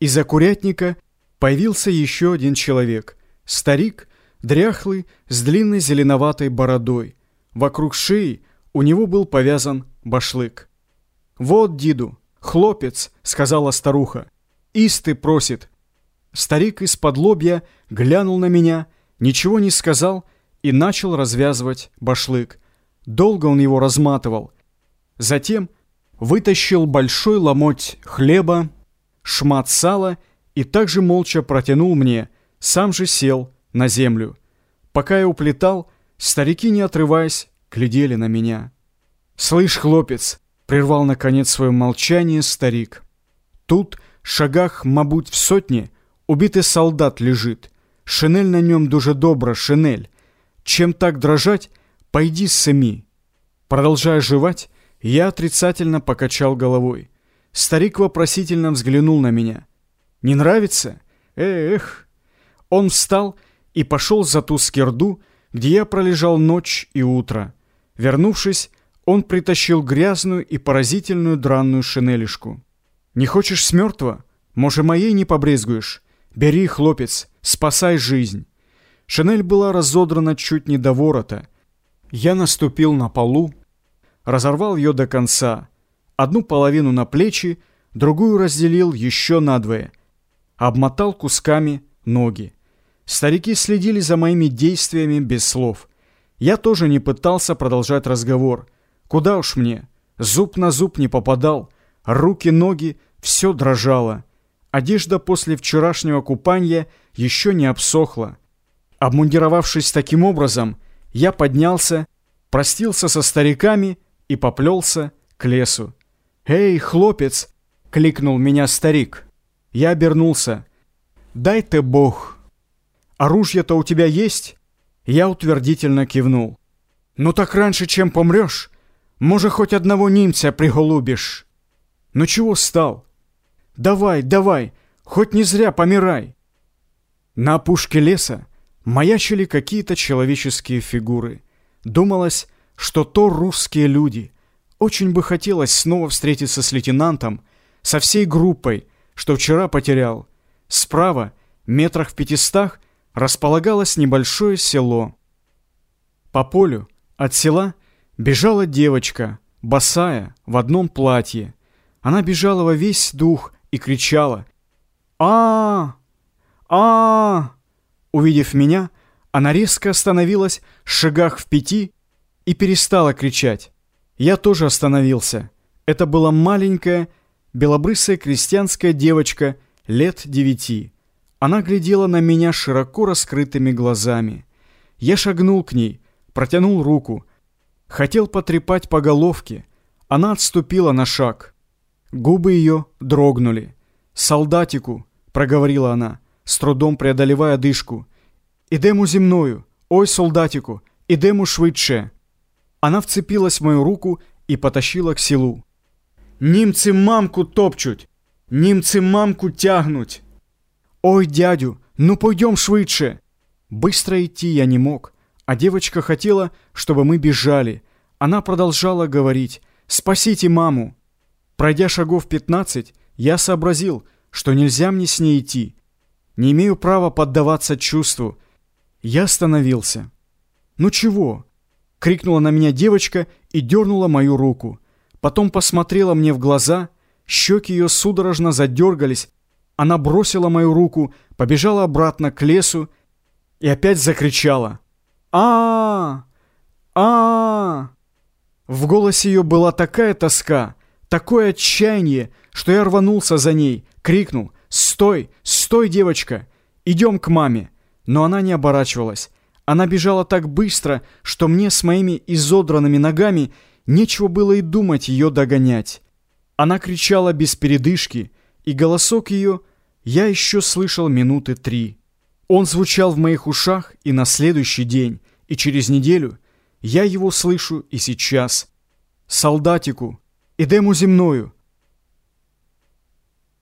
Из-за курятника появился еще один человек. Старик, дряхлый, с длинной зеленоватой бородой. Вокруг шеи у него был повязан башлык. «Вот, Диду, хлопец», — сказала старуха. «Исты просит». Старик из-под лобья глянул на меня, ничего не сказал и начал развязывать башлык. Долго он его разматывал. Затем вытащил большой ломоть хлеба, шмат сала и также молча протянул мне, сам же сел на землю. Пока я уплетал, старики, не отрываясь, глядели на меня. «Слышь, хлопец!» — прервал, наконец, свое молчание старик. «Тут, шагах, мабуть, в сотне, убитый солдат лежит. Шинель на нем дуже добра, шинель. Чем так дрожать, пойди сами». Продолжая жевать, я отрицательно покачал головой. Старик вопросительно взглянул на меня. «Не нравится? Эх!» Он встал и пошел за ту скирду, где я пролежал ночь и утро. Вернувшись, он притащил грязную и поразительную дранную шинелишку. «Не хочешь с мертвого? Может, моей не побрезгуешь? Бери, хлопец, спасай жизнь!» Шинель была разодрана чуть не до ворота. Я наступил на полу, разорвал ее до конца, одну половину на плечи, другую разделил еще надвое, обмотал кусками ноги. Старики следили за моими действиями без слов. Я тоже не пытался продолжать разговор. Куда уж мне? Зуб на зуб не попадал, руки, ноги, все дрожало. Одежда после вчерашнего купания еще не обсохла. Обмундировавшись таким образом, я поднялся, простился со стариками и поплелся к лесу. «Эй, хлопец!» — кликнул меня старик. Я обернулся. «Дай ты бог!» «Оружие-то у тебя есть?» Я утвердительно кивнул. «Ну так раньше, чем помрешь, может, хоть одного немца приголубишь?» «Ну чего стал?» «Давай, давай, хоть не зря помирай!» На опушке леса маячили какие-то человеческие фигуры. Думалось, что то русские люди. Очень бы хотелось снова встретиться с лейтенантом, со всей группой, что вчера потерял. Справа, метрах в пятистах, располагалось небольшое село. По полю от села бежала девочка, босая, в одном платье. Она бежала во весь дух и кричала а а, -а, Увидев меня, она резко остановилась в шагах в пяти и перестала кричать. Я тоже остановился. Это была маленькая, белобрысая крестьянская девочка лет девяти. Она глядела на меня широко раскрытыми глазами. Я шагнул к ней, протянул руку. Хотел потрепать по головке. Она отступила на шаг. Губы ее дрогнули. «Солдатику», — проговорила она, с трудом преодолевая дышку. «Ідемо зі мною, ой, солдатику, ідемо швидше». Она вцепилась в мою руку и потащила к селу. «Німці мамку топчуть! Німці мамку тягнуть!» «Ой, дядю, ну пойдем швидше!» Быстро идти я не мог, а девочка хотела, чтобы мы бежали. Она продолжала говорить «Спасите маму!» Пройдя шагов пятнадцать, я сообразил, что нельзя мне с ней идти. Не имею права поддаваться чувству. Я остановился. «Ну чего?» — Крикнула на меня девочка и дернула мою руку. Потом посмотрела мне в глаза, щеки ее судорожно задергались. Она бросила мою руку, побежала обратно к лесу и опять закричала. а а а В голосе ее была такая тоска, такое отчаяние, что я рванулся за ней, крикнул «Стой! Стой, девочка! Идем к маме!» Но она не оборачивалась. Она бежала так быстро, что мне с моими изодранными ногами нечего было и думать ее догонять. Она кричала без передышки, и голосок ее я еще слышал минуты три. Он звучал в моих ушах и на следующий день, и через неделю я его слышу и сейчас. «Солдатику, идему земною,